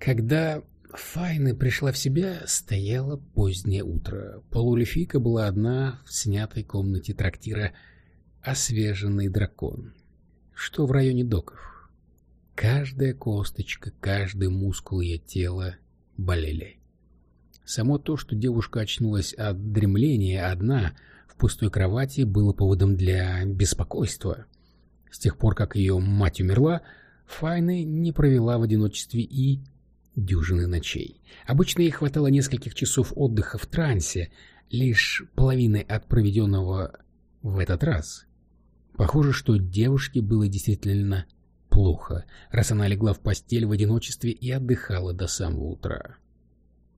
Когда Файна пришла в себя, стояло позднее утро. Полулифийка была одна в снятой комнате трактира «Освеженный дракон», что в районе доков. Каждая косточка, каждый мускул ее тела болели. Само то, что девушка очнулась от дремления одна в пустой кровати, было поводом для беспокойства. С тех пор, как ее мать умерла, Файна не провела в одиночестве и дюжины ночей. Обычно ей хватало нескольких часов отдыха в трансе, лишь половины от проведенного в этот раз. Похоже, что девушке было действительно плохо, раз она легла в постель в одиночестве и отдыхала до самого утра.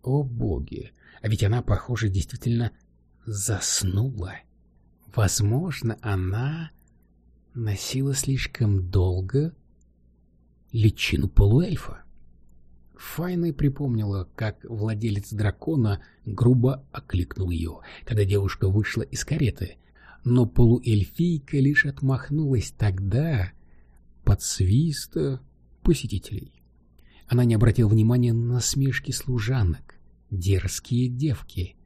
О боги! А ведь она, похоже, действительно заснула. Возможно, она носила слишком долго личину полуэльфа. Файна припомнила, как владелец дракона грубо окликнул ее, когда девушка вышла из кареты, но полуэльфийка лишь отмахнулась тогда под свист посетителей. Она не обратила внимания на смешки служанок, дерзкие девки,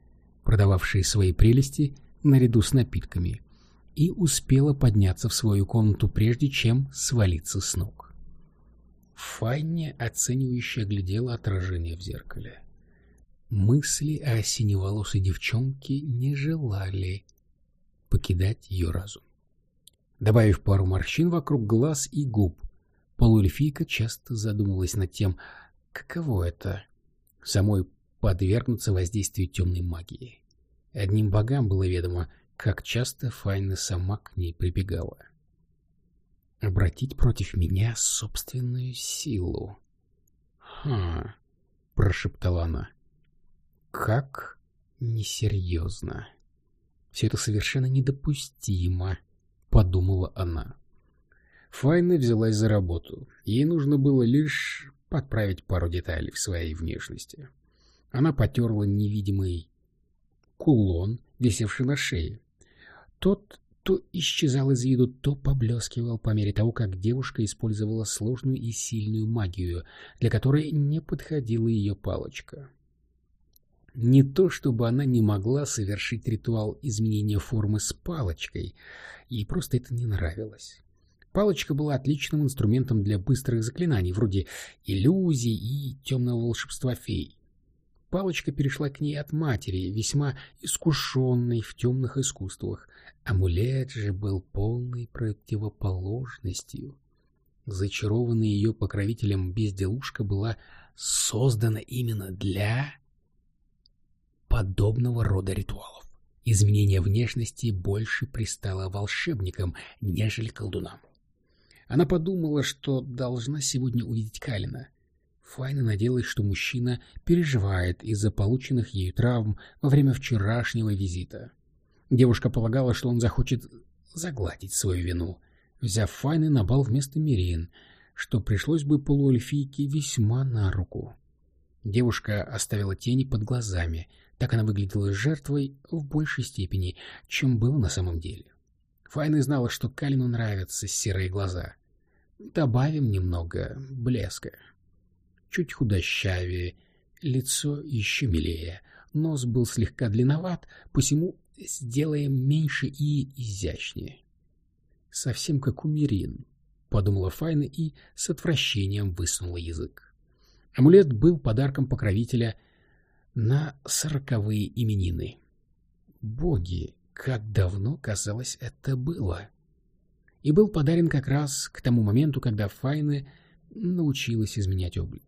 продававшие свои прелести наряду с напитками, и успела подняться в свою комнату прежде, чем свалиться с ног. Фанни оценивающе глядела отражение в зеркале. Мысли о синеволосой девчонке не желали покидать ее разум. Добавив пару морщин вокруг глаз и губ, полуэльфийка часто задумывалась над тем, каково это — самой подвергнуться воздействию темной магии. Одним богам было ведомо, как часто Файна сама к ней прибегала обратить против меня собственную силу. «Ха!» — прошептала она. «Как несерьезно!» «Все это совершенно недопустимо», — подумала она. Файна взялась за работу. Ей нужно было лишь подправить пару деталей в своей внешности. Она потерла невидимый кулон, висевший на шее. Тот то исчезал из виду, то поблескивал по мере того, как девушка использовала сложную и сильную магию, для которой не подходила ее палочка. Не то, чтобы она не могла совершить ритуал изменения формы с палочкой, ей просто это не нравилось. Палочка была отличным инструментом для быстрых заклинаний, вроде иллюзий и темного волшебства фей. Палочка перешла к ней от матери, весьма искушенной в темных искусствах, Амулет же был полной противоположностью. Зачарованная ее покровителем безделушка была создана именно для подобного рода ритуалов. Изменение внешности больше пристало волшебникам, нежели колдунам. Она подумала, что должна сегодня увидеть Калина. Файна надеялась, что мужчина переживает из-за полученных ею травм во время вчерашнего визита. Девушка полагала, что он захочет загладить свою вину, взяв Файны на бал вместо Мирин, что пришлось бы полуэльфийке весьма на руку. Девушка оставила тени под глазами, так она выглядела жертвой в большей степени, чем было на самом деле. Файна знала, что Калину нравятся серые глаза. Добавим немного блеска. Чуть худощавее, лицо еще милее, нос был слегка длинноват, посему сделаем меньше и изящнее. Совсем как у Мирин, — подумала Файна и с отвращением высунула язык. Амулет был подарком покровителя на сороковые именины. Боги, как давно, казалось, это было. И был подарен как раз к тому моменту, когда Файна научилась изменять облик.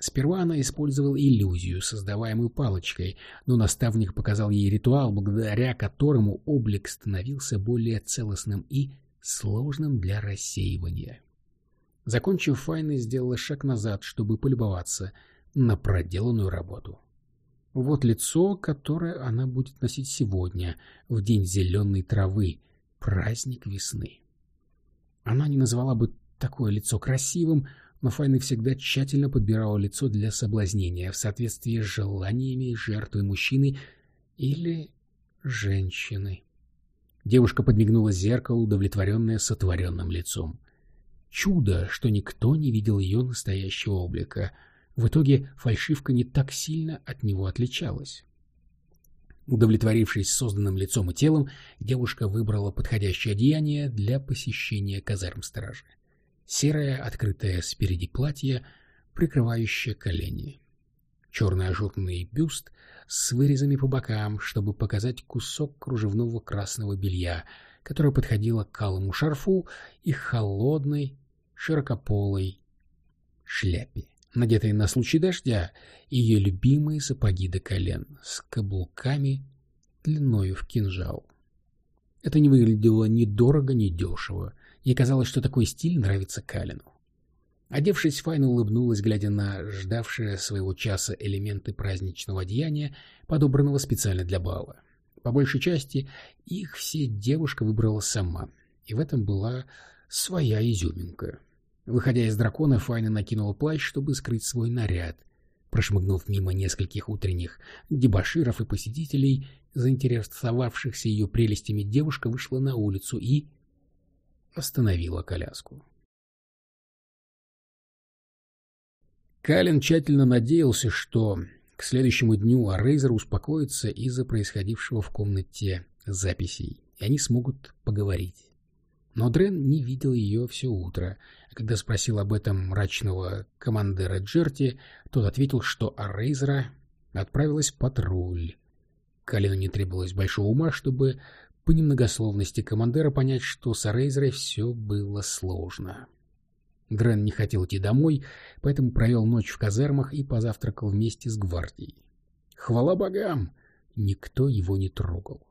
Сперва она использовала иллюзию, создаваемую палочкой, но наставник показал ей ритуал, благодаря которому облик становился более целостным и сложным для рассеивания. Закончив, Файна сделала шаг назад, чтобы полюбоваться на проделанную работу. Вот лицо, которое она будет носить сегодня, в день зеленой травы, праздник весны. Она не назвала бы такое лицо красивым, но Файна всегда тщательно подбирала лицо для соблазнения в соответствии с желаниями жертвы мужчины или женщины. Девушка подмигнула зеркалу, удовлетворенная сотворенным лицом. Чудо, что никто не видел ее настоящего облика. В итоге фальшивка не так сильно от него отличалась. Удовлетворившись созданным лицом и телом, девушка выбрала подходящее одеяние для посещения казарм стражи. Серое, открытое спереди платье, прикрывающее колени. Черный ажурный бюст с вырезами по бокам, чтобы показать кусок кружевного красного белья, которое подходило к алому шарфу и холодной, широкополой шляпе надетые на случай дождя, ее любимые сапоги до колен с каблуками длиною в кинжал. Это не выглядело ни дорого, ни дешево. Ей казалось, что такой стиль нравится Калину. Одевшись, Файна улыбнулась, глядя на ждавшие своего часа элементы праздничного одеяния, подобранного специально для бала. По большей части их все девушка выбрала сама, и в этом была своя изюминка. Выходя из дракона, Файна накинула плащ, чтобы скрыть свой наряд. Прошмыгнув мимо нескольких утренних дебоширов и посетителей, заинтересовавшихся ее прелестями, девушка вышла на улицу и остановила коляску. Калин тщательно надеялся, что к следующему дню Арейзер успокоится из-за происходившего в комнате записей, и они смогут поговорить. Но Дрен не видел ее все утро, а когда спросил об этом мрачного командира Джерти, тот ответил, что Арейзера отправилась патруль. Калину не требовалось большого ума, чтобы по немногословности командира понять, что с Арейзерой все было сложно. Дрен не хотел идти домой, поэтому провел ночь в казармах и позавтракал вместе с гвардией. Хвала богам! Никто его не трогал.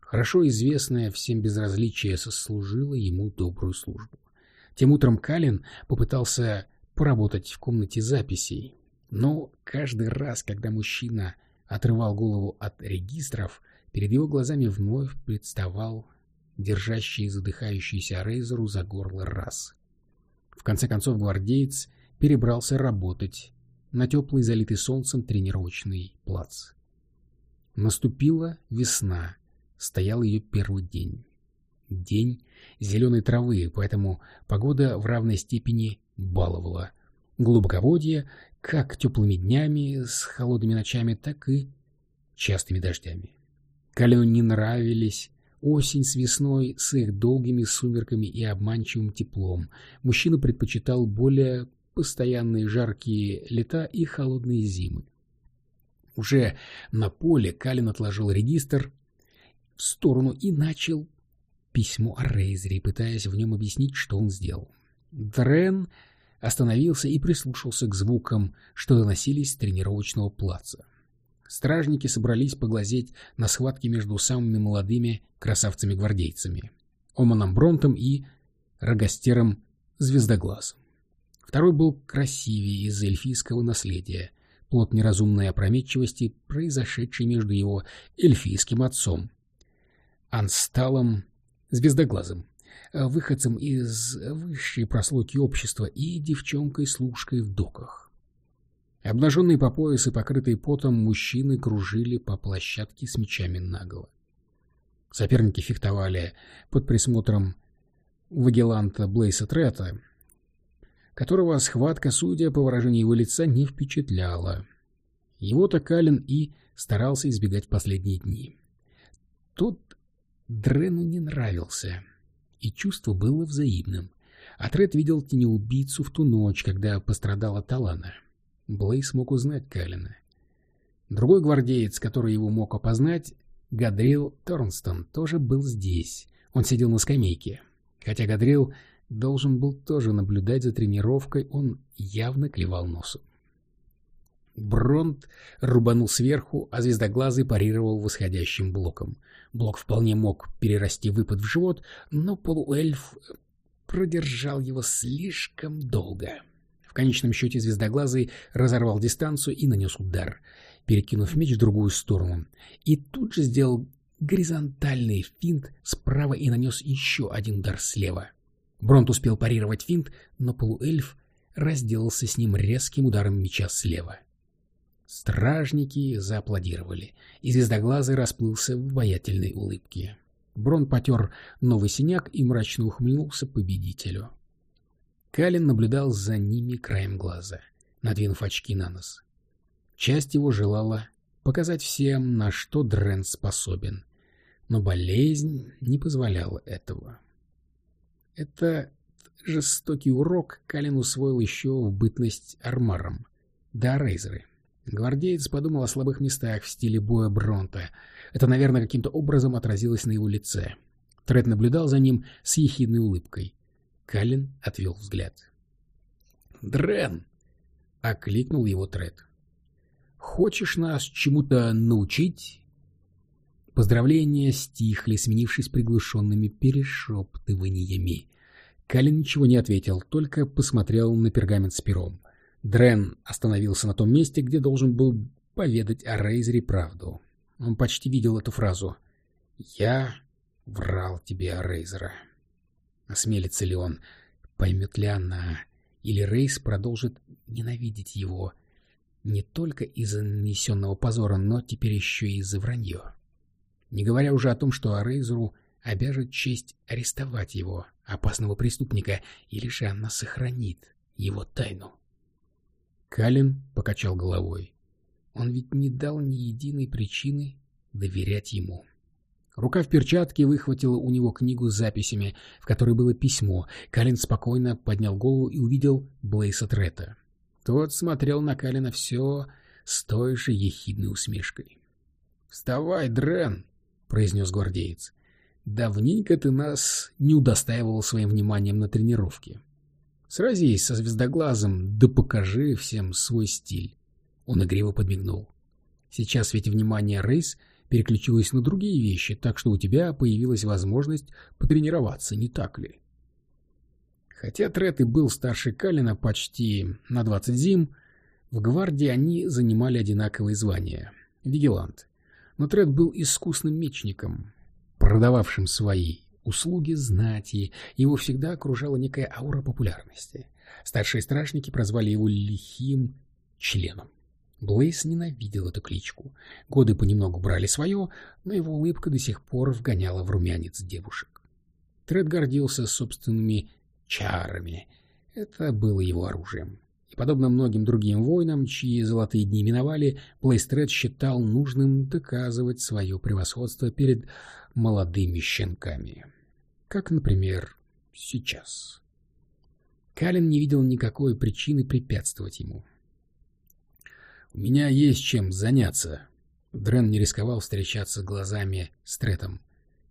Хорошо известное всем безразличие сослужило ему добрую службу. Тем утром Калин попытался поработать в комнате записей, но каждый раз, когда мужчина отрывал голову от регистров, перед его глазами вновь представал держащий задыхающийся Рейзеру за горло раз. В конце концов гвардеец перебрался работать на теплый, залитый солнцем тренировочный плац. Наступила весна, стоял ее первый день. День зеленой травы, поэтому погода в равной степени баловала. Глубоководье как теплыми днями с холодными ночами, так и частыми дождями. Калину не нравились осень с весной с их долгими сумерками и обманчивым теплом. Мужчина предпочитал более постоянные жаркие лета и холодные зимы. Уже на поле Калин отложил регистр в сторону и начал письмо о Рейзере, пытаясь в нем объяснить, что он сделал. Дрен остановился и прислушался к звукам, что доносились с тренировочного плаца. Стражники собрались поглазеть на схватки между самыми молодыми красавцами-гвардейцами — Оманом Бронтом и Рогастером Звездоглазом. Второй был красивее из эльфийского наследия, плод неразумной опрометчивости, произошедшей между его эльфийским отцом Ансталом Звездоглазым, выходцем из высшей прослойки общества и девчонкой-служкой в доках. Обнаженные по пояс и покрытые потом мужчины кружили по площадке с мечами наголо. Соперники фехтовали под присмотром Вагеланта Блейса Трета, которого схватка, судя по выражению его лица, не впечатляла. Его-то Калин и старался избегать последние дни. Тут Дрену не нравился, и чувство было взаимным. Атрет видел тенеубийцу в ту ночь, когда пострадала Талана. Блейс мог узнать Калина. Другой гвардеец, который его мог опознать, Гадрил Торнстон, тоже был здесь. Он сидел на скамейке. Хотя Гадрил должен был тоже наблюдать за тренировкой, он явно клевал носом. Бронт рубанул сверху, а звездоглазый парировал восходящим блоком. Блок вполне мог перерасти выпад в живот, но полуэльф продержал его слишком долго. В конечном счете звездоглазый разорвал дистанцию и нанес удар, перекинув меч в другую сторону. И тут же сделал горизонтальный финт справа и нанес еще один удар слева. Бронт успел парировать финт, но полуэльф разделался с ним резким ударом меча слева. Стражники зааплодировали, и звездоглазый расплылся в обаятельной улыбке. Брон потер новый синяк и мрачно ухмыльнулся победителю. Калин наблюдал за ними краем глаза. надвинув очки на нос. Часть его желала показать всем, на что Дрен способен, но болезнь не позволяла этого. Это жестокий урок Калин усвоил еще в бытность армаром. Да, рейзеры. Гвардеец подумал о слабых местах в стиле боя Бронта. Это, наверное, каким-то образом отразилось на его лице. Тред наблюдал за ним с ехидной улыбкой. Калин отвел взгляд. «Дрен!» — окликнул его Тред. «Хочешь нас чему-то научить?» Поздравления стихли, сменившись приглушенными перешептываниями. Калин ничего не ответил, только посмотрел на пергамент с пером. Дрен остановился на том месте, где должен был поведать о Рейзере правду. Он почти видел эту фразу. «Я врал тебе о Рейзера». Осмелится ли он? Поймет ли она? Или Рейс продолжит ненавидеть его не только из-за нанесенного позора, но теперь еще и из-за вранье? Не говоря уже о том, что Рейзеру обяжет честь арестовать его, опасного преступника, или же она сохранит его тайну. Калин покачал головой. Он ведь не дал ни единой причины доверять ему. Рука в перчатке выхватила у него книгу с записями, в которой было письмо. Калин спокойно поднял голову и увидел Блейса Трета. Тот смотрел на Калина все с той же ехидной усмешкой. «Вставай, Дрен!» — произнес гвардеец. Давненько ты нас не удостаивал своим вниманием на тренировке. Сразись со звездоглазом, да покажи всем свой стиль. Он игриво подмигнул. Сейчас ведь внимание Рейс переключилось на другие вещи, так что у тебя появилась возможность потренироваться, не так ли? Хотя Трет и был старше Калина почти на 20 зим, в гвардии они занимали одинаковые звания — вигилант. Но Трет был искусным мечником, продававшим свои услуги знати, его всегда окружала некая аура популярности. Старшие стражники прозвали его «лихим членом». Блейс ненавидел эту кличку. Годы понемногу брали свое, но его улыбка до сих пор вгоняла в румянец девушек. Тред гордился собственными чарами. Это было его оружием. И подобно многим другим воинам, чьи золотые дни миновали, Блейстред считал нужным доказывать свое превосходство перед молодыми щенками. Как, например, сейчас. Калин не видел никакой причины препятствовать ему. «У меня есть чем заняться». Дрен не рисковал встречаться глазами с Третом.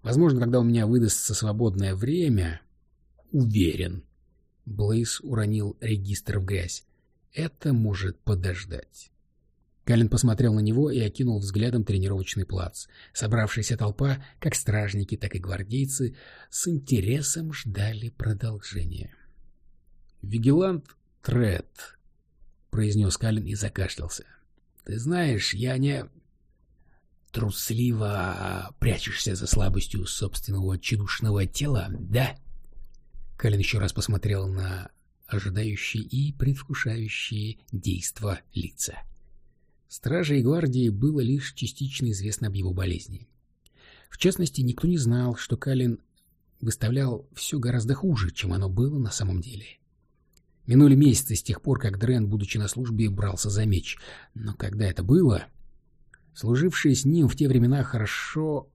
«Возможно, когда у меня выдастся свободное время...» «Уверен». Блейз уронил регистр в грязь. Это может подождать. Галин посмотрел на него и окинул взглядом тренировочный плац. Собравшаяся толпа, как стражники, так и гвардейцы, с интересом ждали продолжения. «Вигелант Тред», — произнес Калин и закашлялся. «Ты знаешь, я не...» «Трусливо прячешься за слабостью собственного чедушного тела, да?» Калин еще раз посмотрел на ожидающие и предвкушающие действа лица. Страже и гвардии было лишь частично известно об его болезни. В частности, никто не знал, что Калин выставлял все гораздо хуже, чем оно было на самом деле. Минули месяцы с тех пор, как Дрен, будучи на службе, брался за меч. Но когда это было... Служившие с ним в те времена хорошо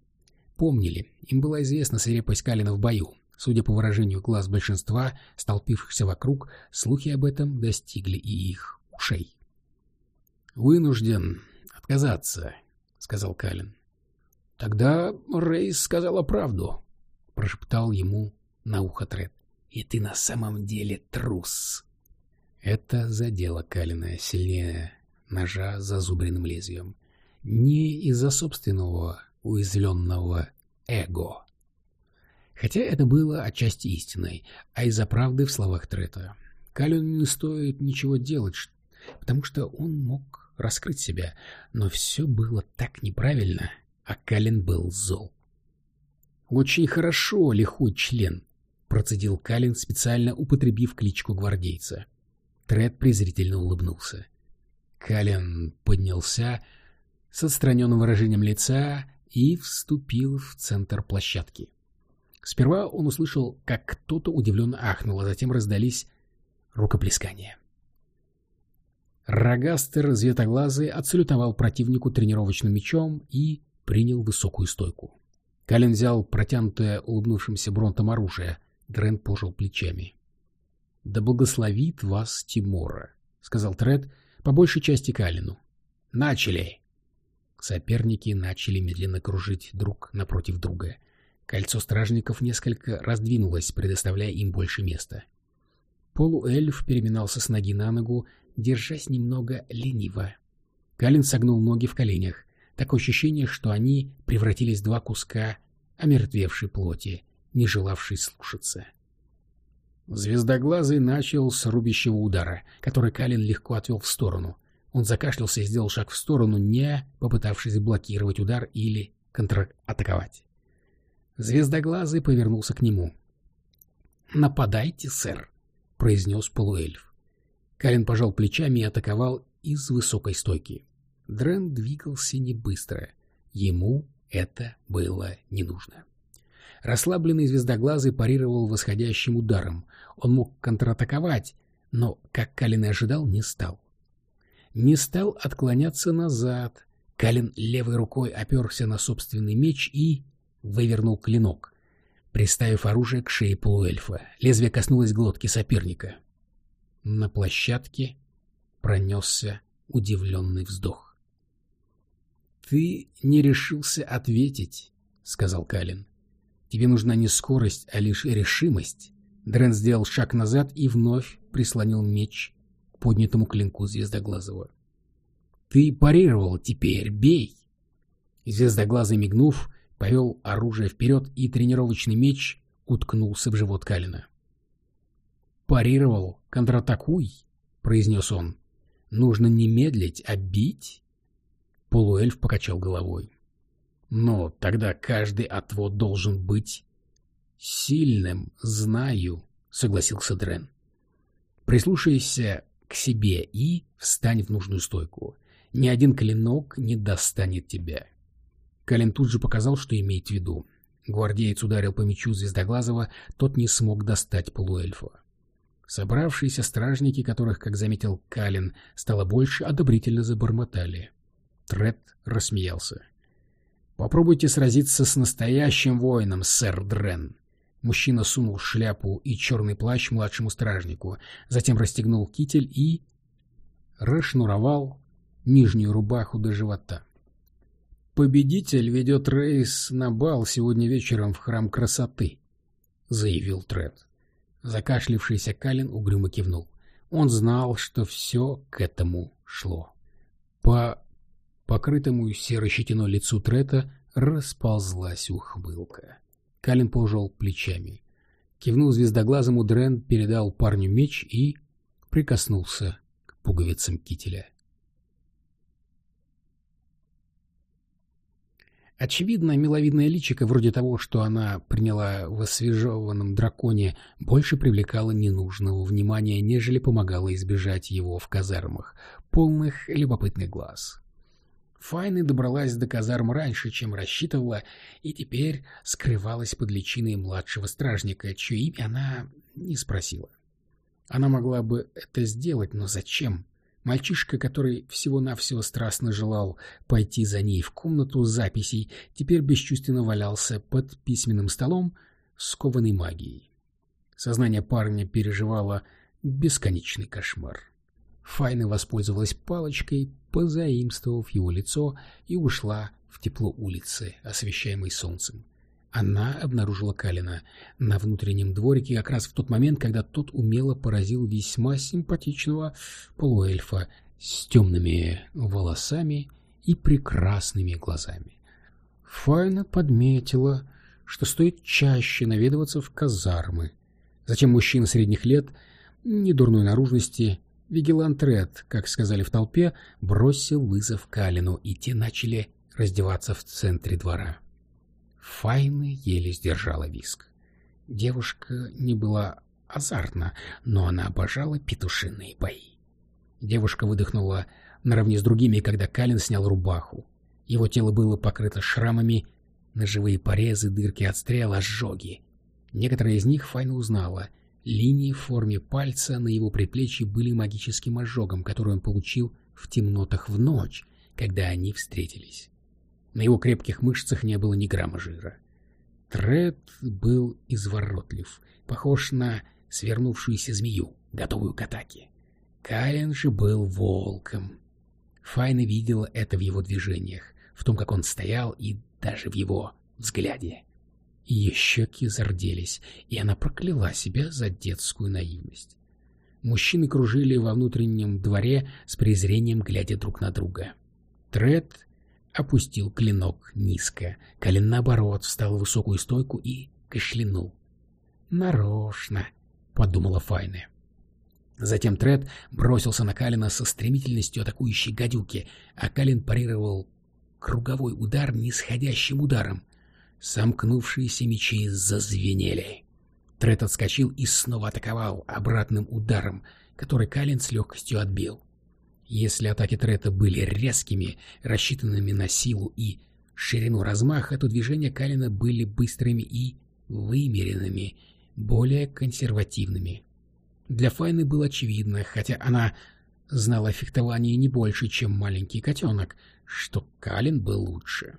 помнили. Им была известна свирепость Калина в бою. Судя по выражению глаз большинства, столпившихся вокруг, слухи об этом достигли и их ушей. «Вынужден отказаться», — сказал Калин. «Тогда Рейс сказала правду», — прошептал ему на ухо Тред. «И ты на самом деле трус». Это задело Калина сильнее ножа с зазубренным лезвием. Не из-за собственного уязвленного эго, Хотя это было отчасти истиной, а из-за правды в словах Трета. Калину не стоит ничего делать, потому что он мог раскрыть себя, но все было так неправильно, а Калин был зол. «Очень хорошо, лихой член», — процедил Калин, специально употребив кличку гвардейца. Тред презрительно улыбнулся. Калин поднялся с отстраненным выражением лица и вступил в центр площадки. Сперва он услышал, как кто-то удивленно ахнул, а затем раздались рукоплескания. Рогастер зветоглазый отсалютовал противнику тренировочным мечом и принял высокую стойку. Калин взял протянутое улыбнувшимся бронтом оружие. Дрен пожал плечами. — Да благословит вас Тимора, — сказал Тред, по большей части Калину. — Начали! Соперники начали медленно кружить друг напротив друга. Кольцо стражников несколько раздвинулось, предоставляя им больше места. Полуэльф переминался с ноги на ногу, держась немного лениво. Калин согнул ноги в коленях. Такое ощущение, что они превратились в два куска омертвевшей плоти, не желавшей слушаться. Звездоглазый начал с рубящего удара, который Калин легко отвел в сторону. Он закашлялся и сделал шаг в сторону, не попытавшись блокировать удар или контратаковать. Звездоглазый повернулся к нему. «Нападайте, сэр», — произнес полуэльф. Калин пожал плечами и атаковал из высокой стойки. Дрен двигался не быстро. Ему это было не нужно. Расслабленный звездоглазый парировал восходящим ударом. Он мог контратаковать, но, как Калин и ожидал, не стал. Не стал отклоняться назад. Калин левой рукой оперся на собственный меч и вывернул клинок, приставив оружие к шее полуэльфа. Лезвие коснулось глотки соперника. На площадке пронесся удивленный вздох. «Ты не решился ответить», — сказал Калин. «Тебе нужна не скорость, а лишь решимость». Дрен сделал шаг назад и вновь прислонил меч к поднятому клинку Звездоглазого. «Ты парировал, теперь бей!» Звездоглазый, мигнув, повел оружие вперед, и тренировочный меч уткнулся в живот Калина. «Парировал, контратакуй», — произнес он. «Нужно не медлить, а бить». Полуэльф покачал головой. «Но тогда каждый отвод должен быть сильным, знаю», — согласился Дрен. «Прислушайся к себе и встань в нужную стойку. Ни один клинок не достанет тебя». Калин тут же показал, что имеет в виду. Гвардеец ударил по мечу Звездоглазого, тот не смог достать полуэльфа. Собравшиеся стражники, которых, как заметил Калин, стало больше, одобрительно забормотали. Тред рассмеялся. «Попробуйте сразиться с настоящим воином, сэр Дрен». Мужчина сунул шляпу и черный плащ младшему стражнику, затем расстегнул китель и... расшнуровал нижнюю рубаху до живота. «Победитель ведет рейс на бал сегодня вечером в Храм Красоты», — заявил Тред. Закашлившийся Калин угрюмо кивнул. Он знал, что все к этому шло. По покрытому серой щетиной лицу Трета расползлась ухмылка. Калин пожал плечами. Кивнул звездоглазому, Дрен передал парню меч и прикоснулся к пуговицам кителя. Очевидно, миловидное личико, вроде того, что она приняла в освежеванном драконе, больше привлекало ненужного внимания, нежели помогало избежать его в казармах, полных любопытных глаз. Файна добралась до казарм раньше, чем рассчитывала, и теперь скрывалась под личиной младшего стражника, чье имя она не спросила. Она могла бы это сделать, но зачем? Мальчишка, который всего-навсего страстно желал пойти за ней в комнату записей, теперь бесчувственно валялся под письменным столом, скованный магией. Сознание парня переживало бесконечный кошмар. Файна воспользовалась палочкой, позаимствовав его лицо, и ушла в тепло улицы, освещаемой солнцем она обнаружила Калина на внутреннем дворике как раз в тот момент, когда тот умело поразил весьма симпатичного полуэльфа с темными волосами и прекрасными глазами. Файна подметила, что стоит чаще наведываться в казармы. Затем мужчина средних лет, недурной наружности, Вигелант Ред, как сказали в толпе, бросил вызов Калину, и те начали раздеваться в центре двора. Файна еле сдержала виск. Девушка не была азартна, но она обожала петушиные бои. Девушка выдохнула наравне с другими, когда Калин снял рубаху. Его тело было покрыто шрамами, ножевые порезы, дырки от стрел, ожоги. Некоторые из них Файна узнала. Линии в форме пальца на его предплечье были магическим ожогом, который он получил в темнотах в ночь, когда они встретились. На его крепких мышцах не было ни грамма жира. Тред был изворотлив, похож на свернувшуюся змею, готовую к атаке. Каин же был волком. Файна видела это в его движениях, в том, как он стоял, и даже в его взгляде. Ее щеки зарделись, и она прокляла себя за детскую наивность. Мужчины кружили во внутреннем дворе с презрением, глядя друг на друга. Тред опустил клинок низко, Калин, наоборот, встал в высокую стойку и кашлянул. «Нарочно», — подумала Файна. Затем Тред бросился на Калина со стремительностью атакующей гадюки, а Калин парировал круговой удар нисходящим ударом. Сомкнувшиеся мечи зазвенели. Трет отскочил и снова атаковал обратным ударом, который Калин с легкостью отбил. Если атаки Трета были резкими, рассчитанными на силу и ширину размаха, то движения Калина были быстрыми и вымеренными, более консервативными. Для Файны было очевидно, хотя она знала о фехтовании не больше, чем маленький котенок, что Калин был лучше.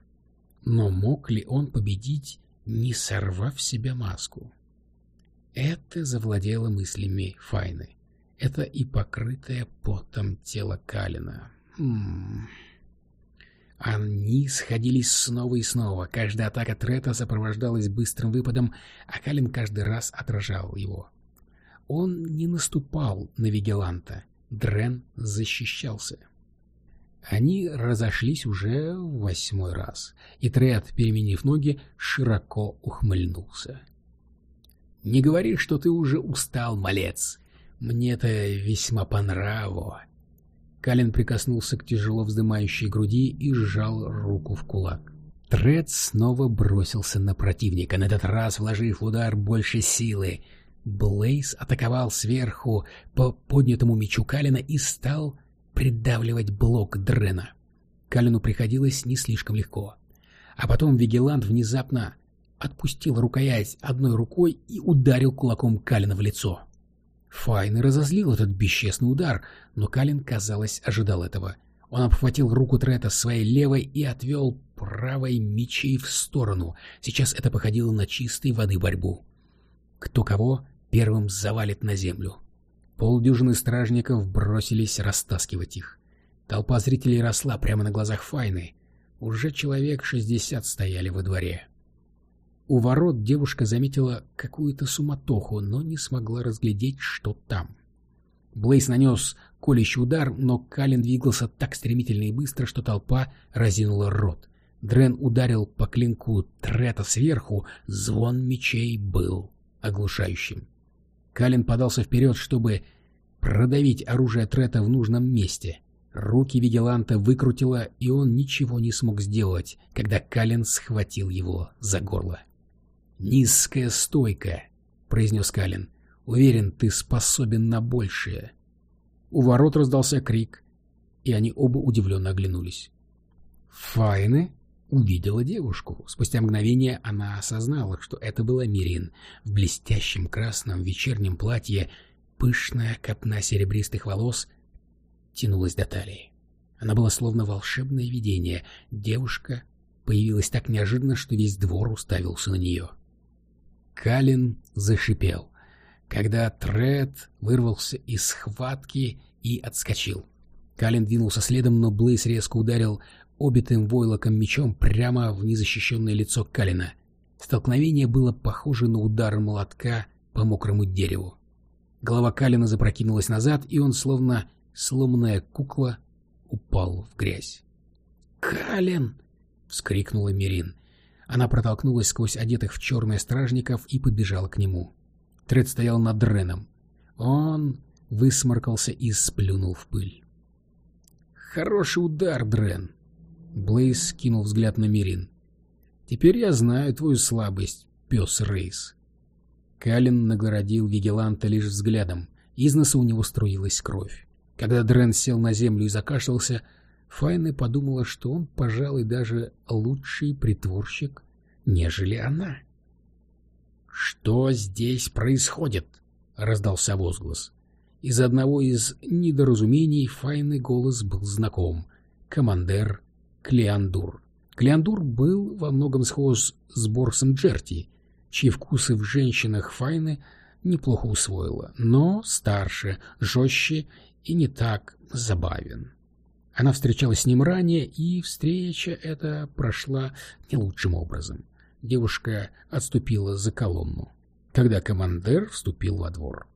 Но мог ли он победить, не сорвав себя маску? Это завладело мыслями Файны. Это и покрытое потом тело Калина. Хм... Они сходились снова и снова. Каждая атака Трета сопровождалась быстрым выпадом, а Калин каждый раз отражал его. Он не наступал на Вигеланта. Дрен защищался. Они разошлись уже в восьмой раз, и Тред, переменив ноги, широко ухмыльнулся. «Не говори, что ты уже устал, малец. Мне это весьма по нраву». Калин прикоснулся к тяжело вздымающей груди и сжал руку в кулак. Тред снова бросился на противника, на этот раз вложив удар больше силы. Блейз атаковал сверху по поднятому мечу Калина и стал придавливать блок Дрена. Калину приходилось не слишком легко. А потом Вигелант внезапно отпустил рукоять одной рукой и ударил кулаком Калина в лицо. Файн разозлил этот бесчестный удар, но Калин, казалось, ожидал этого. Он обхватил руку Трета своей левой и отвел правой мечей в сторону. Сейчас это походило на чистой воды борьбу. Кто кого первым завалит на землю. Полдюжины стражников бросились растаскивать их. Толпа зрителей росла прямо на глазах Файны. Уже человек шестьдесят стояли во дворе. У ворот девушка заметила какую-то суматоху, но не смогла разглядеть, что там. Блейс нанес колющий удар, но Калин двигался так стремительно и быстро, что толпа разинула рот. Дрен ударил по клинку Трета сверху, звон мечей был оглушающим. Калин подался вперед, чтобы продавить оружие Трета в нужном месте. Руки Вигеланта выкрутило, и он ничего не смог сделать, когда Калин схватил его за горло. «Низкая стойка», — произнес Калин. «Уверен, ты способен на большее». У ворот раздался крик, и они оба удивленно оглянулись. «Файны?» Увидела девушку. Спустя мгновение она осознала, что это была Мирин в блестящем красном вечернем платье. Пышная копна серебристых волос тянулась до талии. Она была словно волшебное видение. Девушка появилась так неожиданно, что весь двор уставился на нее. Калин зашипел, когда Тред вырвался из схватки и отскочил. Калин двинулся следом, но Блейс резко ударил обитым войлоком мечом прямо в незащищенное лицо Калина. Столкновение было похоже на удар молотка по мокрому дереву. Голова Калина запрокинулась назад, и он, словно сломанная кукла, упал в грязь. «Калин!» — вскрикнула Мирин. Она протолкнулась сквозь одетых в черное стражников и подбежала к нему. Тред стоял над Дреном. Он высморкался и сплюнул в пыль. «Хороший удар, Дрен!» Блейз кинул взгляд на Мирин. «Теперь я знаю твою слабость, пес Рейс». Калин нагородил Вигеланта лишь взглядом. Из носа у него струилась кровь. Когда Дрен сел на землю и закашлялся, Файна подумала, что он, пожалуй, даже лучший притворщик, нежели она. «Что здесь происходит?» —— раздался возглас. Из одного из недоразумений Файный голос был знаком. Командер Клеандур. Клеандур был во многом схож с Борсом Джерти, чьи вкусы в женщинах Файны неплохо усвоила, но старше, жестче и не так забавен. Она встречалась с ним ранее, и встреча эта прошла не лучшим образом. Девушка отступила за колонну, когда командир вступил во двор.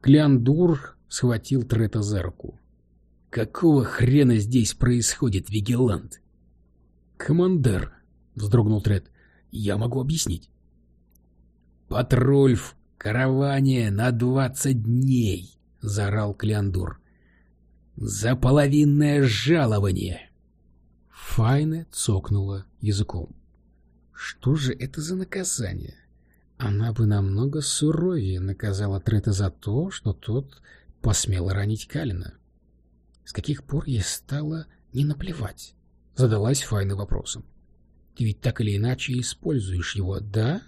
Кляндур схватил Трета за руку. «Какого хрена здесь происходит, Вигелант?» «Командир», — вздрогнул Трет, — «я могу объяснить». «Патруль в караване на двадцать дней», — заорал Кляндур. «За половинное жалование!» Файна цокнула языком. «Что же это за наказание?» Она бы намного суровее наказала Трета за то, что тот посмел ранить Калина. С каких пор ей стало не наплевать? Задалась Файна вопросом. Ты ведь так или иначе используешь его, да?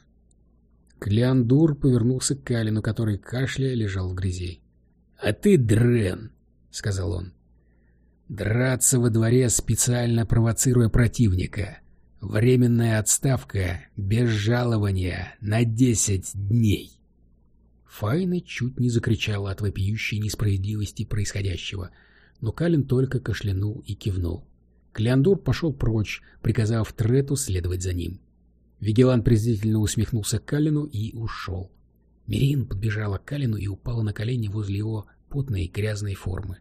Клеандур повернулся к Калину, который кашляя лежал в грязи. — А ты дрен, — сказал он. — Драться во дворе, специально провоцируя противника. Временная отставка без жалования на десять дней. Файна чуть не закричала от вопиющей несправедливости происходящего, но Калин только кашлянул и кивнул. Клеандор пошел прочь, приказав Трету следовать за ним. Вигелан презрительно усмехнулся к Калину и ушел. Мерин подбежала к Калину и упала на колени возле его потной грязной формы.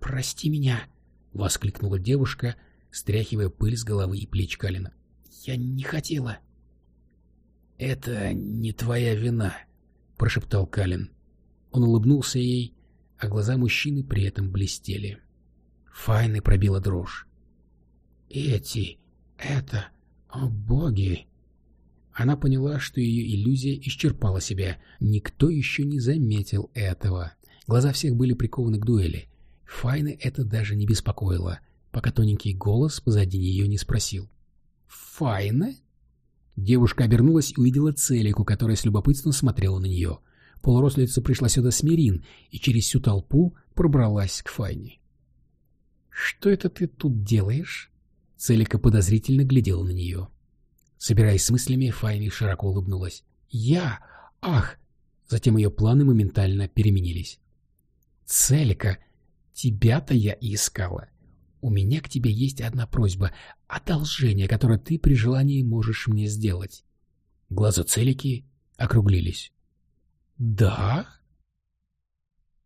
«Прости меня!» — воскликнула девушка, стряхивая пыль с головы и плеч Калина. «Я не хотела». «Это не твоя вина», — прошептал Калин. Он улыбнулся ей, а глаза мужчины при этом блестели. Файны пробила дрожь. «Эти... это... о боги!» Она поняла, что ее иллюзия исчерпала себя. Никто еще не заметил этого. Глаза всех были прикованы к дуэли. Файны это даже не беспокоило пока тоненький голос позади нее не спросил. «Файна?» Девушка обернулась и увидела Целику, которая с любопытством смотрела на нее. Полурослица пришла сюда с Мирин и через всю толпу пробралась к Файне. «Что это ты тут делаешь?» Целика подозрительно глядела на нее. Собираясь с мыслями, Файни широко улыбнулась. «Я? Ах!» Затем ее планы моментально переменились. «Целика, тебя-то я и искала. У меня к тебе есть одна просьба, одолжение, которое ты при желании можешь мне сделать. Глаза Целики округлились. «Да?»